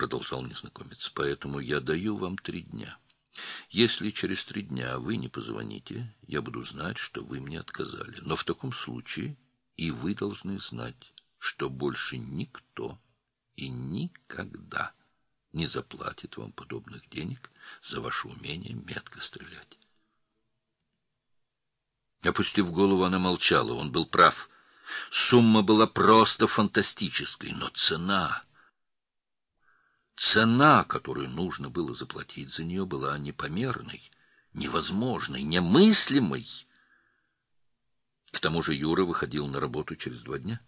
продолжал незнакомец, — поэтому я даю вам три дня. Если через три дня вы не позвоните, я буду знать, что вы мне отказали. Но в таком случае и вы должны знать, что больше никто и никогда не заплатит вам подобных денег за ваше умение метко стрелять. Опустив голову, она молчала. Он был прав. Сумма была просто фантастической, но цена... Цена, которую нужно было заплатить за нее, была непомерной, невозможной, немыслимой. К тому же Юра выходил на работу через два дня.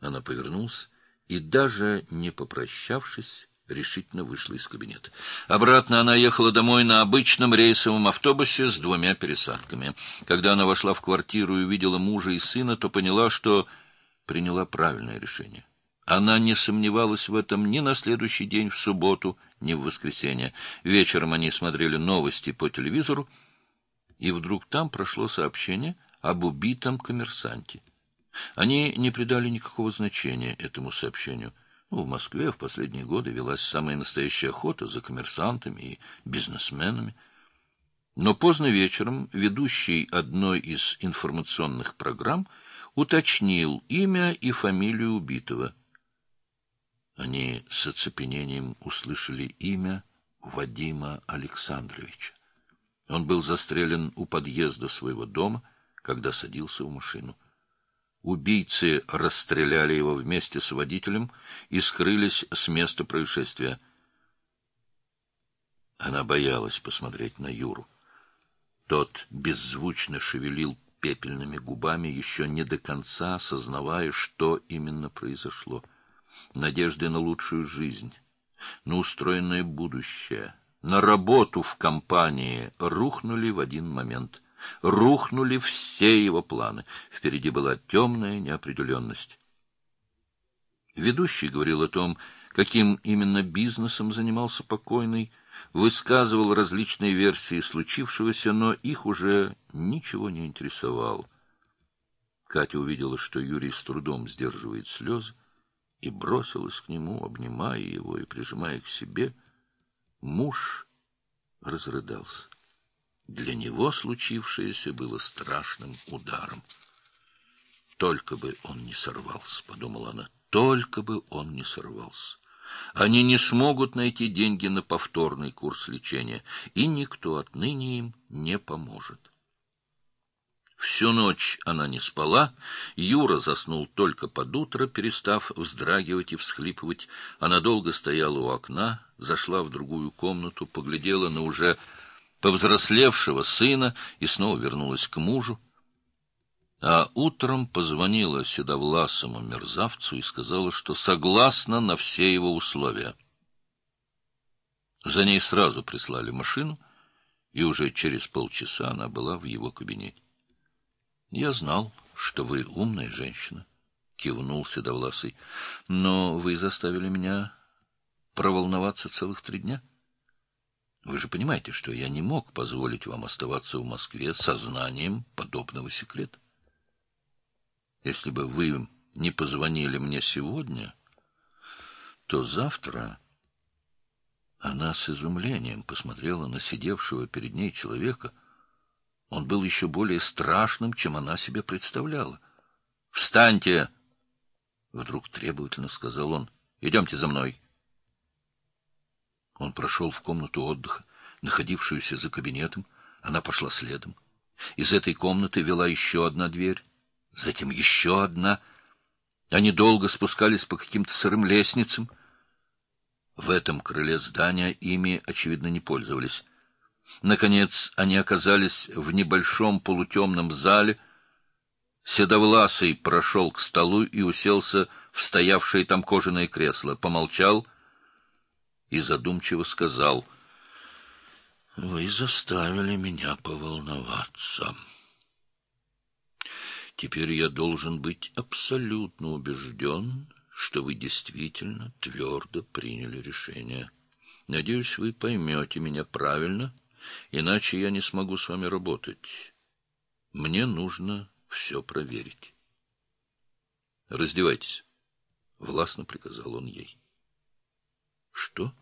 Она повернулась и, даже не попрощавшись, решительно вышла из кабинета. Обратно она ехала домой на обычном рейсовом автобусе с двумя пересадками. Когда она вошла в квартиру и увидела мужа и сына, то поняла, что приняла правильное решение. Она не сомневалась в этом ни на следующий день, в субботу, ни в воскресенье. Вечером они смотрели новости по телевизору, и вдруг там прошло сообщение об убитом коммерсанте. Они не придали никакого значения этому сообщению. Ну, в Москве в последние годы велась самая настоящая охота за коммерсантами и бизнесменами. Но поздно вечером ведущий одной из информационных программ уточнил имя и фамилию убитого — они с оцепенением услышали имя Вадима Александровича. Он был застрелен у подъезда своего дома, когда садился в машину. Убийцы расстреляли его вместе с водителем и скрылись с места происшествия. Она боялась посмотреть на Юру. Тот беззвучно шевелил пепельными губами, еще не до конца осознавая, что именно произошло — надежды на лучшую жизнь, на устроенное будущее, на работу в компании рухнули в один момент. Рухнули все его планы. Впереди была темная неопределенность. Ведущий говорил о том, каким именно бизнесом занимался покойный, высказывал различные версии случившегося, но их уже ничего не интересовало. Катя увидела, что Юрий с трудом сдерживает слезы и бросилась к нему, обнимая его и прижимая к себе. Муж разрыдался. Для него случившееся было страшным ударом. «Только бы он не сорвался», — подумала она, — «только бы он не сорвался». Они не смогут найти деньги на повторный курс лечения, и никто отныне им не поможет. Всю ночь она не спала, Юра заснул только под утро, перестав вздрагивать и всхлипывать. Она долго стояла у окна, зашла в другую комнату, поглядела на уже повзрослевшего сына и снова вернулась к мужу. А утром позвонила седовласому мерзавцу и сказала, что согласна на все его условия. За ней сразу прислали машину, и уже через полчаса она была в его кабинете. — Я знал, что вы умная женщина, — кивнул Седовласый. — Но вы заставили меня проволноваться целых три дня. Вы же понимаете, что я не мог позволить вам оставаться в Москве со знанием подобного секрета. Если бы вы не позвонили мне сегодня, то завтра... Она с изумлением посмотрела на сидевшего перед ней человека — он был еще более страшным, чем она себе представляла. «Встаньте!» — вдруг требовательно сказал он. «Идемте за мной». Он прошел в комнату отдыха, находившуюся за кабинетом. Она пошла следом. Из этой комнаты вела еще одна дверь, затем еще одна. Они долго спускались по каким-то сырым лестницам. В этом крыле здания ими, очевидно, не пользовались. Наконец они оказались в небольшом полутемном зале. Седовласый прошел к столу и уселся в стоявшее там кожаное кресло, помолчал и задумчиво сказал, «Вы заставили меня поволноваться. Теперь я должен быть абсолютно убежден, что вы действительно твердо приняли решение. Надеюсь, вы поймете меня правильно» Иначе я не смогу с вами работать. Мне нужно все проверить. Раздевайтесь, — властно приказал он ей. Что?